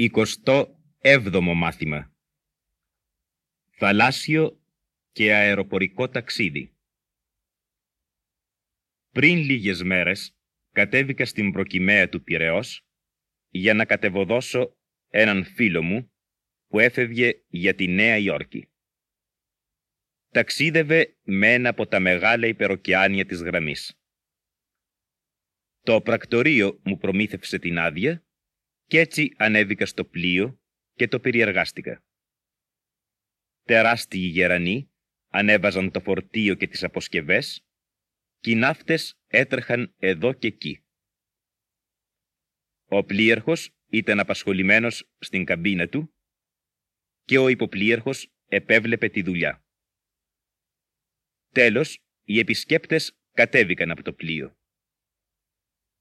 27ο μάθημα Θαλάσσιο και αεροπορικό ταξίδι Πριν λίγες μέρες κατέβηκα στην προκυμαία του Πυραιός για να κατεβοδώσω έναν φίλο μου που έφευγε για τη Νέα Υόρκη. Ταξίδευε με ένα από τα μεγάλα υπεροκεάνια της γραμμής. Το πρακτορείο μου προμήθευσε την άδεια κι έτσι ανέβηκα στο πλοίο και το περιεργάστηκα. Τεράστιοι γερανοί ανέβαζαν το φορτίο και τις αποσκευές και οι ναύτες έτρεχαν εδώ και εκεί. Ο πλοίαρχος ήταν απασχολημένος στην καμπίνα του και ο υποπλοίαρχος επέβλεπε τη δουλειά. Τέλος, οι επισκέπτες κατέβηκαν από το πλοίο.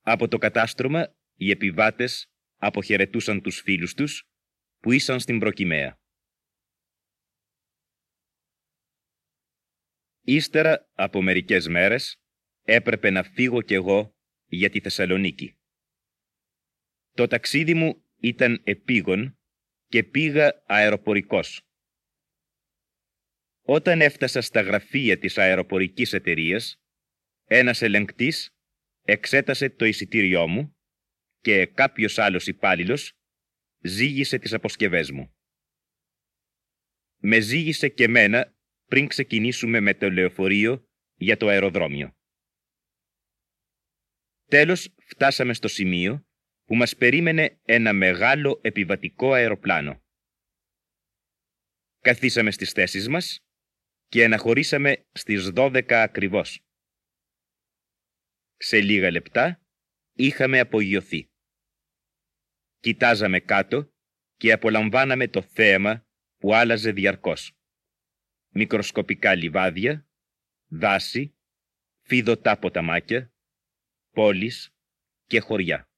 Από το κατάστρωμα οι επιβάτες αποχαιρετούσαν τους φίλους τους που ήσαν στην προκυμαία. Ύστερα από μερικές μέρες έπρεπε να φύγω κι εγώ για τη Θεσσαλονίκη. Το ταξίδι μου ήταν επίγον και πήγα αεροπορικός. Όταν έφτασα στα γραφεία της αεροπορικής εταιρείας, ένας ελεγκτής εξέτασε το εισιτήριό μου και κάποιος άλλος υπάλληλος ζήγησε τις αποσκευές μου. Με ζήγησε και μένα πριν ξεκινήσουμε με το λεωφορείο για το αεροδρόμιο. Τέλος φτάσαμε στο σημείο που μας περίμενε ένα μεγάλο επιβατικό αεροπλάνο. Καθίσαμε στις θέσεις μας και αναχωρήσαμε στις 12 ακριβώς. Σε λίγα λεπτά είχαμε απογειωθεί. Κοιτάζαμε και απολαμβάναμε το θέαμα που άλλαζε διαρκώς. Μικροσκοπικά λιβάδια, δάση, φίδωτά ποταμάκια, πόλεις και χωριά.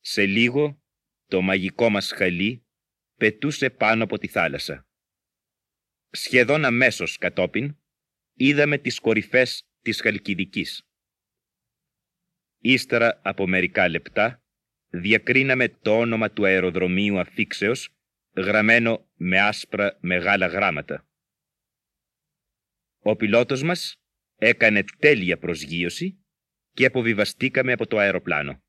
Σε λίγο το μαγικό μας χαλί πετούσε πάνω από τη θάλασσα. Σχεδόν αμέσως κατόπιν είδαμε τις κορυφές της Χαλκιδικής. Ύστερα από μερικά λεπτά διακρίναμε το όνομα του αεροδρομίου αφήξεως γραμμένο με άσπρα μεγάλα γράμματα. Ο πιλότος μας έκανε τέλεια προσγείωση και αποβιβαστήκαμε από το αεροπλάνο.